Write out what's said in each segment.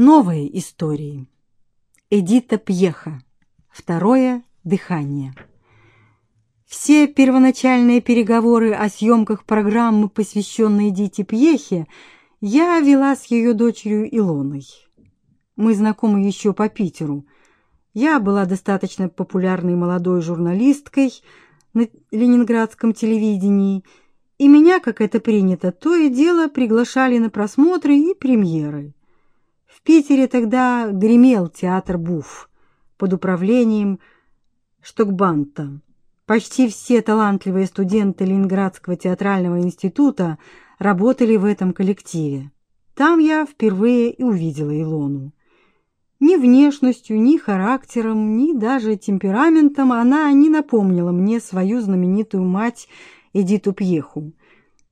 Новые истории. Эдита Пьеха. Второе дыхание. Все первоначальные переговоры о съемках программы, посвященной Эдите Пьехе, я вела с ее дочерью Илоной. Мы знакомы еще по Питеру. Я была достаточно популярной молодой журналисткой на ленинградском телевидении, и меня, как это принято, то и дело приглашали на просмотры и премьеры. В Питере тогда гремел театр Буф под управлением Штокбанта. Почти все талантливые студенты Ленинградского театрального института работали в этом коллективе. Там я впервые и увидела Илону. Ни внешностью, ни характером, ни даже темпераментом она не напомнила мне свою знаменитую мать Эдиту Пьеху.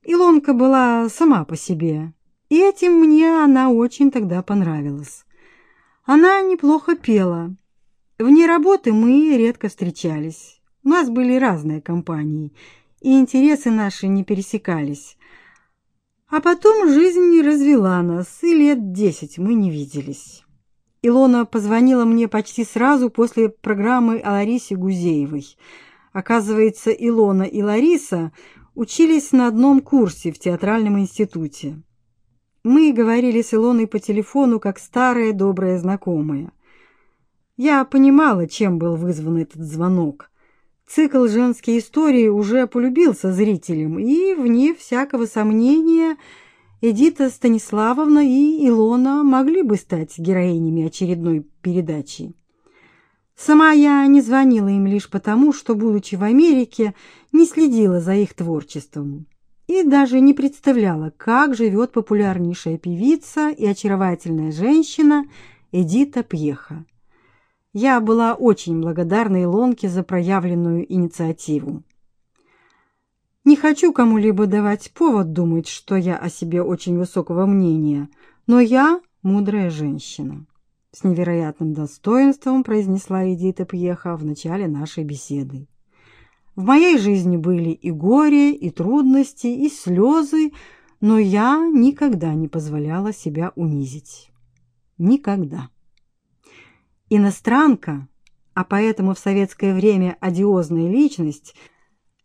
Илонка была сама по себе, и этим мне она очень тогда понравилась. Она неплохо пела. Вне работы мы редко встречались. У нас были разные компании, и интересы наши не пересекались. А потом жизнь развела нас, и лет десять мы не виделись. Илона позвонила мне почти сразу после программы о Ларисе Гузеевой. Оказывается, Илона и Лариса учились на одном курсе в театральном институте. Мы говорили с Илоной по телефону, как старые добрые знакомые. Я понимала, чем был вызван этот звонок. Цикл женские истории уже полюбился зрителям, и, вне всякого сомнения, Эдита Станиславовна и Илона могли бы стать героинями очередной передачи. Сама я не звонила им лишь потому, что, будучи в Америке, не следила за их творчеством и даже не представляла, как живет популярнейшая певица и очаровательная женщина Эдита Пьеха. Я была очень благодарна Илонке за проявленную инициативу. Не хочу кому-либо давать повод думать, что я о себе очень высокого мнения, но я мудрая женщина. С невероятным достоинством произнесла Эдита Пьеха в начале нашей беседы. В моей жизни были и горе, и трудности, и слезы, но я никогда не позволяла себя унизить. Никогда. Иностранка, а поэтому в советское время одиозная личность,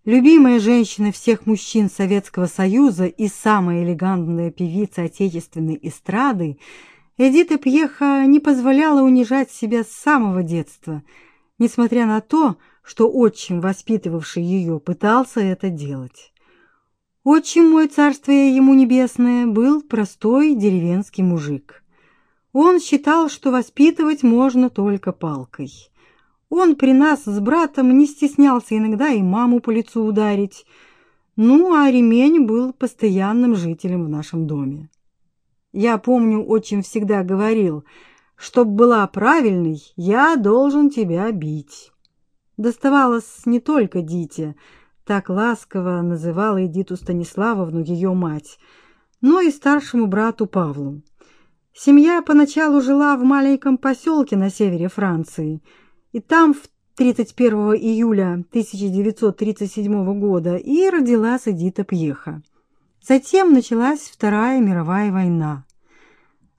любимая женщина всех мужчин Советского Союза и самая элегантная певица отечественной эстрады, Эдита Пьеха не позволяла унижать себя с самого детства, несмотря на то, что отчим, воспитывавший ее, пытался это делать. Отчим мой, царствие ему небесное, был простой деревенский мужик. Он считал, что воспитывать можно только палкой. Он при нас с братом не стеснялся иногда и маму по лицу ударить. Ну, а ремень был постоянным жителем в нашем доме. Я помню, отчим всегда говорил, чтоб была правильной, я должен тебя бить доставалось не только Дите, так ласково называла Эдиту Станиславовну ее мать, но и старшему брату Павлу. Семья поначалу жила в маленьком поселке на севере Франции, и там в 31 июля 1937 года и родилась Эдита Пьеха. Затем началась Вторая мировая война.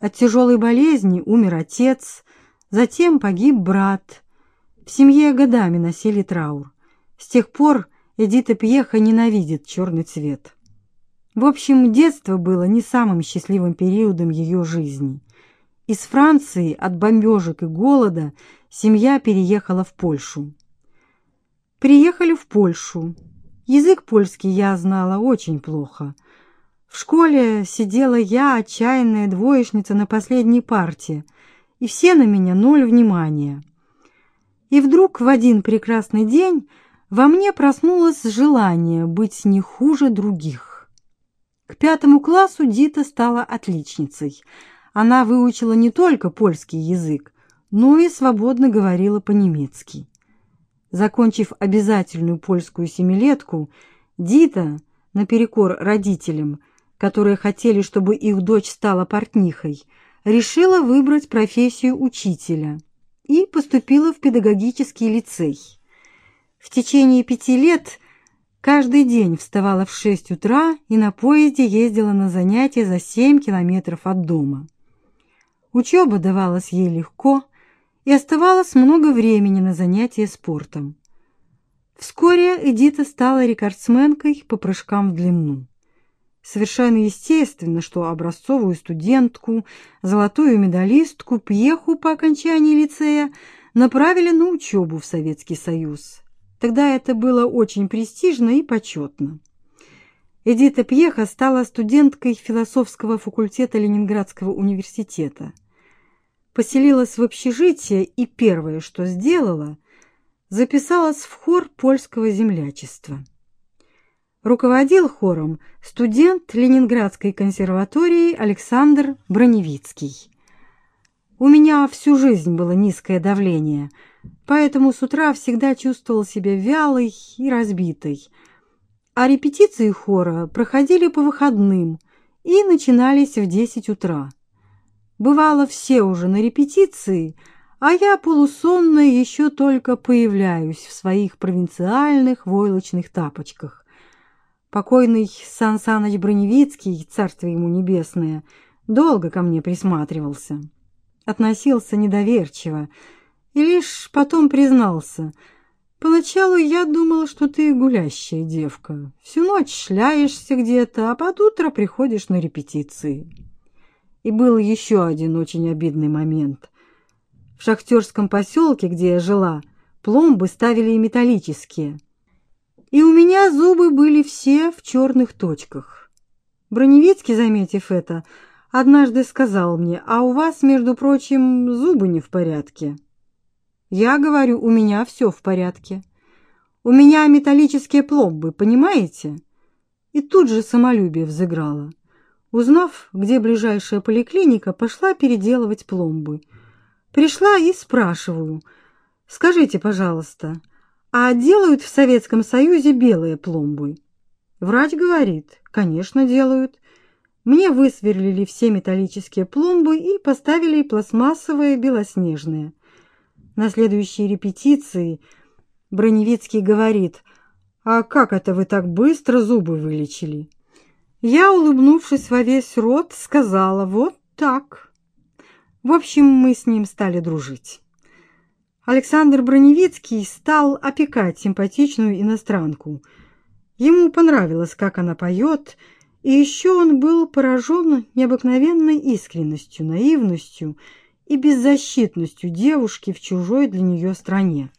От тяжелой болезни умер отец, затем погиб брат, в семье годами носили траур. С тех пор Эдита Пьеха ненавидит черный цвет. В общем, детство было не самым счастливым периодом ее жизни. Из Франции от бомбежек и голода семья переехала в Польшу. Приехали в Польшу. Язык польский я знала очень плохо. В школе сидела я, отчаянная двоечница на последней парте, и все на меня ноль внимания. И вдруг в один прекрасный день во мне проснулось желание быть не хуже других. К пятому классу Дита стала отличницей. Она выучила не только польский язык, но и свободно говорила по-немецки. Закончив обязательную польскую семилетку, Дита, наперекор родителям, которые хотели, чтобы их дочь стала портнихой, решила выбрать профессию учителя – и поступила в педагогический лицей. В течение пяти лет каждый день вставала в шесть утра и на поезде ездила на занятия за семь километров от дома. Учеба давалась ей легко, и оставалось много времени на занятия спортом. Вскоре Эдита стала рекордсменкой по прыжкам в длину. Совершенно естественно, что образцовую студентку, золотую медалистку, пьеху по окончании лицея направили на учебу в Советский Союз. Тогда это было очень престижно и почетно. Эдита Пьеха стала студенткой философского факультета Ленинградского университета. Поселилась в общежитие и первое, что сделала, записалась в хор польского землячества. Руководил хором студент Ленинградской консерватории Александр Броневицкий. У меня всю жизнь было низкое давление, поэтому с утра всегда чувствовал себя вялой и разбитой. А репетиции хора проходили по выходным и начинались в 10 утра. Бывало, все уже на репетиции, а я полусонная еще только появляюсь в своих провинциальных войлочных тапочках. Покойный Сан Саныч Броневицкий, царство ему небесное, долго ко мне присматривался. Относился недоверчиво и лишь потом признался. Поначалу я думал, что ты гулящая девка. Всю ночь шляешься где-то, а под утро приходишь на репетиции. И был еще один очень обидный момент. В шахтерском поселке, где я жила, пломбы ставили и металлические. И у меня зубы были все в черных точках. Броневицкий, заметив это, однажды сказал мне, «А у вас, между прочим, зубы не в порядке». Я говорю, у меня все в порядке. У меня металлические пломбы, понимаете? И тут же самолюбие взыграло. Узнав, где ближайшая поликлиника, пошла переделывать пломбы. Пришла и спрашиваю: "Скажите, пожалуйста, а делают в Советском Союзе белые пломбы?" Врач говорит: "Конечно, делают". Мне высверлили все металлические пломбы и поставили пластмассовые белоснежные. На следующей репетиции Броневицкий говорит: "А как это вы так быстро зубы вылечили?" Я, улыбнувшись во весь рот, сказала: "Вот так". В общем, мы с ним стали дружить. Александр Броневицкий стал опекать симпатичную иностранку. Ему понравилось, как она поет, и еще он был поражен необыкновенной искренностью, наивностью и беззащитностью девушки в чужой для нее стране.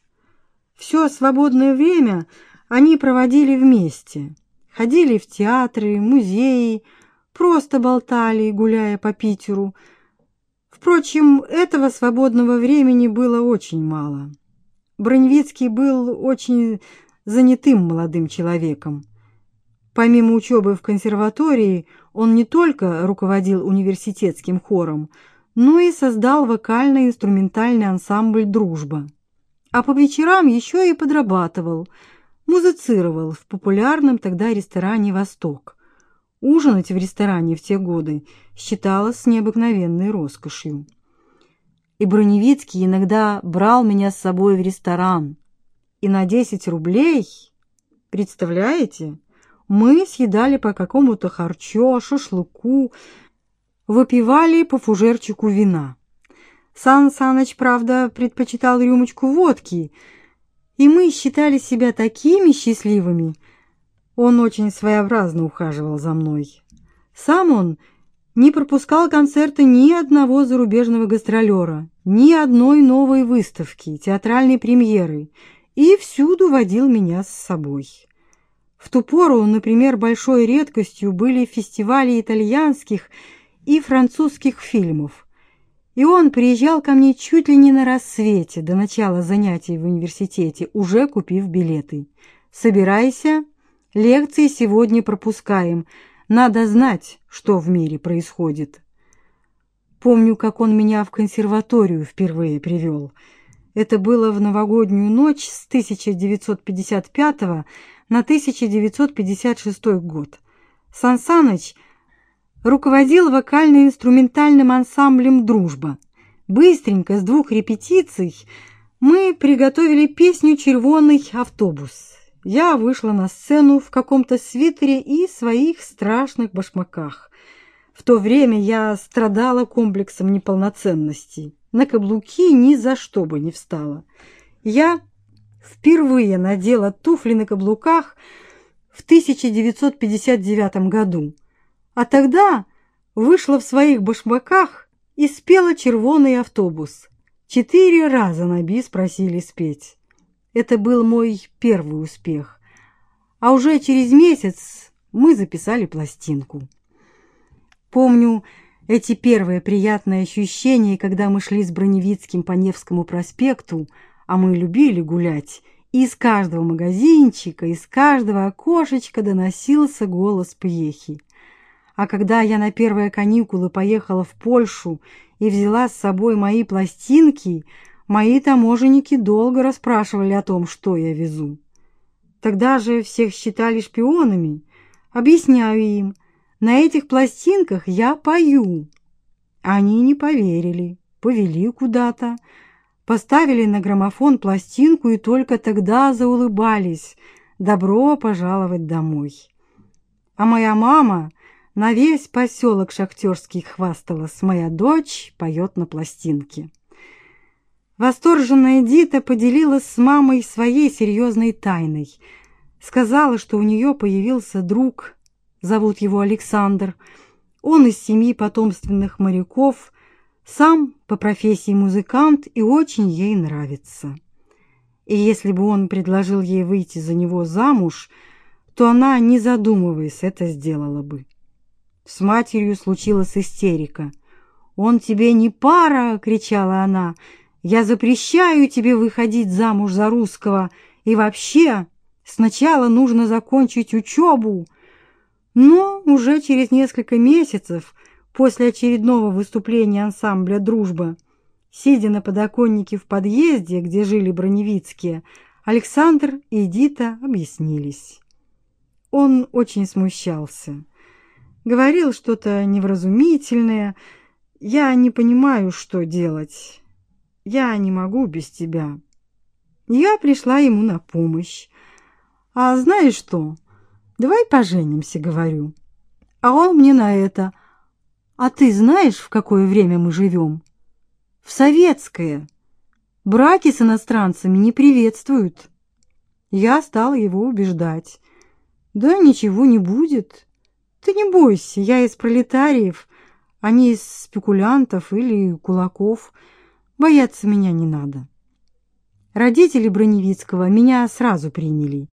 Все свободное время они проводили вместе. Ходили в театры, музеи, просто болтали, гуляя по Питеру. Впрочем, этого свободного времени было очень мало. Броневицкий был очень занятым молодым человеком. Помимо учебы в консерватории, он не только руководил университетским хором, но и создал вокально-инструментальный ансамбль «Дружба». А по вечерам еще и подрабатывал – музицировал в популярном тогда ресторане «Восток». Ужинать в ресторане в те годы считалось необыкновенной роскошью. И Броневицкий иногда брал меня с собой в ресторан. И на 10 рублей, представляете, мы съедали по какому-то харчо, шашлыку, выпивали по фужерчику вина. Сан Саныч, правда, предпочитал рюмочку водки – и мы считали себя такими счастливыми. Он очень своеобразно ухаживал за мной. Сам он не пропускал концерта ни одного зарубежного гастролера, ни одной новой выставки, театральной премьеры, и всюду водил меня с собой. В ту пору, например, большой редкостью были фестивали итальянских и французских фильмов. И он приезжал ко мне чуть ли не на рассвете до начала занятий в университете, уже купив билеты. Собирайся, лекции сегодня пропускаем. Надо знать, что в мире происходит. Помню, как он меня в консерваторию впервые привел. Это было в новогоднюю ночь с 1955 на 1956 год. Сан Саныч руководил вокально-инструментальным ансамблем «Дружба». Быстренько, с двух репетиций, мы приготовили песню «Червоный автобус». Я вышла на сцену в каком-то свитере и своих страшных башмаках. В то время я страдала комплексом неполноценности. На каблуки ни за что бы не встала. Я впервые надела туфли на каблуках в 1959 году, а тогда вышла в своих башмаках и спела «Червоный автобус». Четыре раза на бис просили спеть. Это был мой первый успех. А уже через месяц мы записали пластинку. Помню эти первые приятные ощущения, когда мы шли с Броневицким по Невскому проспекту, а мы любили гулять, из каждого магазинчика, из каждого окошечка доносился голос Пьехи. А когда я на первые каникулы поехала в Польшу и взяла с собой мои пластинки, мои таможенники долго расспрашивали о том, что я везу. Тогда же всех считали шпионами. Объясняю им, на этих пластинках я пою. Они не поверили, повели куда-то, поставили на граммофон пластинку и только тогда заулыбались. Добро пожаловать домой. А моя мама на весь поселок Шахтерский хвасталась. Моя дочь поет на пластинке. Восторженная Дита поделилась с мамой своей серьезной тайной. Сказала, что у нее появился друг, зовут его Александр. Он из семьи потомственных моряков, сам по профессии музыкант и очень ей нравится. И если бы он предложил ей выйти за него замуж, то она, не задумываясь, это сделала бы. С матерью случилась истерика. «Он тебе не пара!» — кричала она. «Я запрещаю тебе выходить замуж за русского. И вообще, сначала нужно закончить учебу». Но уже через несколько месяцев после очередного выступления ансамбля «Дружба», сидя на подоконнике в подъезде, где жили Броневицкие, Александр и Эдита объяснились. Он очень смущался говорил что-то невразумительное. Я не понимаю, что делать. Я не могу без тебя. Я пришла ему на помощь. А знаешь что? Давай поженимся, говорю. А он мне на это. А ты знаешь, в какое время мы живем? В советское. Браки с иностранцами не приветствуют. Я стала его убеждать. Да ничего не будет. Ты не бойся, я из пролетариев, а не из спекулянтов или кулаков. Бояться меня не надо. Родители Броневицкого меня сразу приняли.